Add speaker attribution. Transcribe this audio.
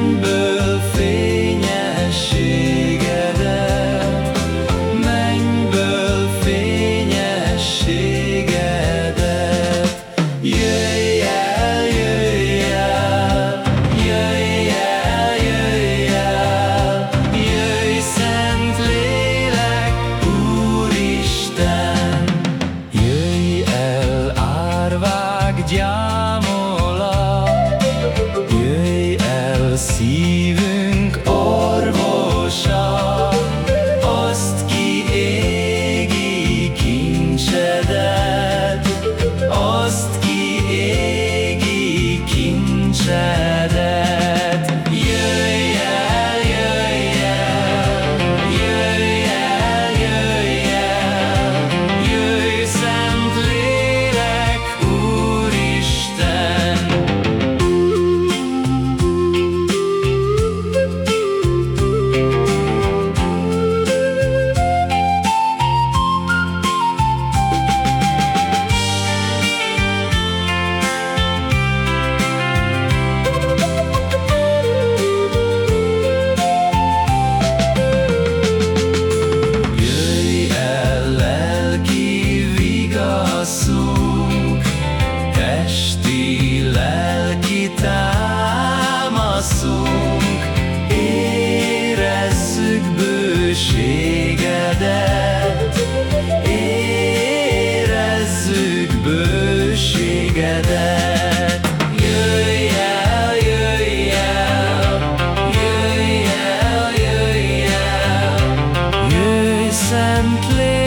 Speaker 1: Mennyből fényességedet Mennyből fényességedet. Jöjj el, jöjj el Jöjj el, jöjj el Jöjj szent Úristen. Jöjj el, árvák deceiver támaszunk, testi, lelki támaszunk, érezzük bőségedet, érezzük bőségedet. Szent lélek.